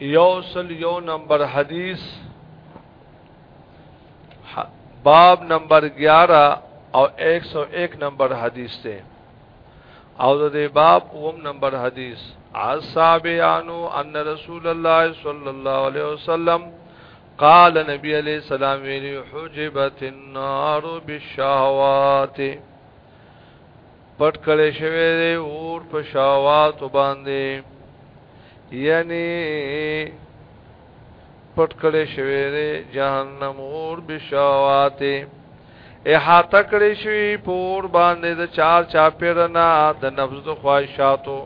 یو سل یو نمبر حدیث باب نمبر 11 او 101 نمبر حدیث ته او د دې باب اوم نمبر حدیث اصحابانو ان رسول الله صلی الله علیه وسلم قال نبی علیہ السلام ویلی حجبت النار بالشهوات پټ کړی شوی دی اور په شاوات باندې یعنی پټ کړی شوی دی جهنم اور بشاوات احاطه کړی شوی پور باندې د چار چا پیرنا د نفس د خواهشاتو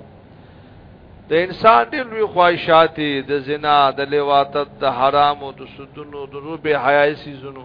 د انسان ډېر لوی خواهشاتي د زنا د لیواتت د حرامو د سودونو د روبه حیاي سيزونو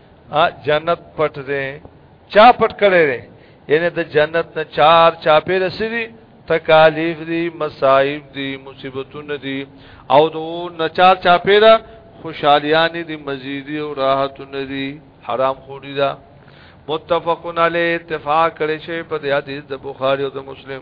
ا جنت پټ دی چا پټ کړی دی یعنی د جنت نه چار چا پیر سری تکالیف دی مصائب دی مصیبتونه دی او دو نه چار چا پیر خوشحالیان دی مزیدی او راحتونه دی حرام خوری دا متفقن علی اتفاق کړي شی په حدیث د بخاری او د مسلم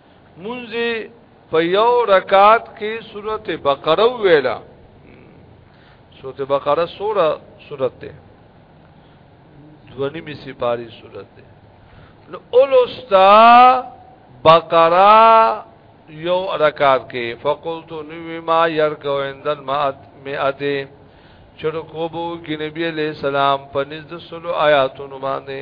مونږ په یو رکعت کې سورته بقره ویلا سورته بقره سوره سورته دونی می سپاری سورته نو اولستا بقره یو رکعت کې فقلت نو ما يرکو عندن مات مئاته چرکوبو کې نبی عليه السلام په نزد سلو آیاتونو باندې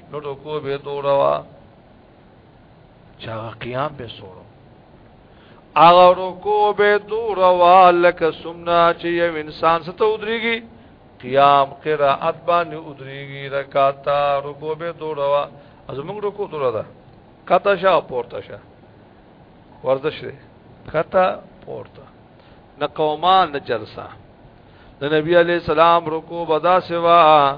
نو ټکو به دوروا چا قیام به سورو اغه رکو به دوروا لکه سمنا چې یو انسان ستو دريږي قیام قرات باندې ودریږي رکاتا رکو به دوروا زموږ رکو دورا ده کاتا شا پورته شا ورزش دی کاتا پورته نه قومان نه جلسه د نبی علی سلام رکو بدا سوا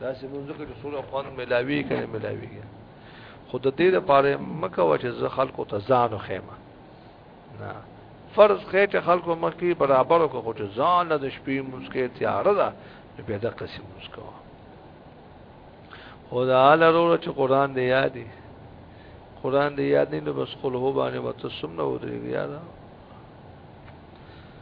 دا چې موږ ځکه چې سوره قرآن ملاوي کنه ملاوي خود دې لپاره مکه و چې زه خلکو ته ځان خېما نه فرض خې چې خلکو مخکې برابر کو خو چې ځان د شپې مسکه تیار ده به دا قسم مسکو خدا لرو چې قرآن دې یاد دي قرآن دې یاد نه بس قل هو باندې وتسم نه ودرېږي یاد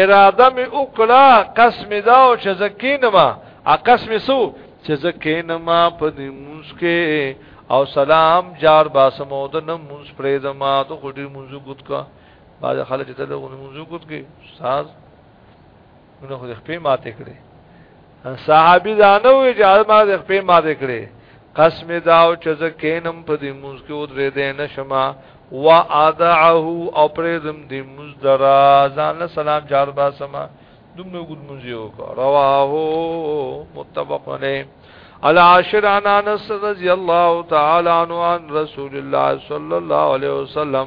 اراده می وکړه قسم دا او چې زکینما ا قسم سو چې زکینما په دې مونږ کې او سلام جار باسمو د نمونږ پرې د ما ته خډي مونږ ګوت کا باز خلک ته له مونږ ګوت کې استاد نو خو خپې ماته کړې صحابي دا نه وي چې ما د خپې ماته کړې قسم دا او چې زکینم په دې موږ کې ودرې دې نشما وا ادعه او پرېدم دې موږ درا ځان له سلام جار با سما دومره ګد موږ یو کا رواه متفق علیه العاشر عن انس رضی الله تعالی عنه عن رسول الله صلی الله علیه وسلم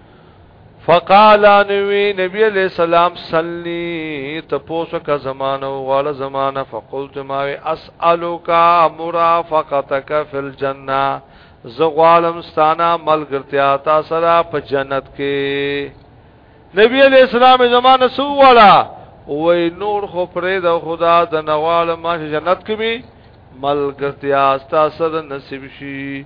فقال نبی نبی علیہ السلام صلی تپوسو کا زمانہ او غاله زمانہ فقلت ما اسالک مرافقتک فی الجنه زغوالم ستانا ملګرتیا تا سره په جنت کې نبی علیہ السلام زمانہ سو والا وای نور خو پرې د خدا د نوال ما جنت کې به ملګرتیا تا سره نصیب شي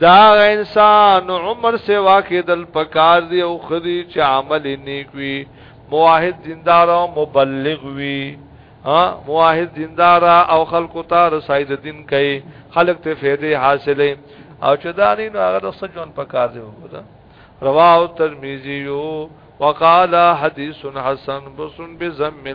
دا انسان عمر سے واقع دل پکار دی او خدی چې عمل نیک وی مواحد دیندار او مبلغ وی ها مواحد دیندار او خلق ته رسای د دین کوي خلق ته فائدې حاصلې او چې دا نه نو هغه د سجون پکار دی وګوره رواه ترمذی وقال حدیث حسن بسن بزم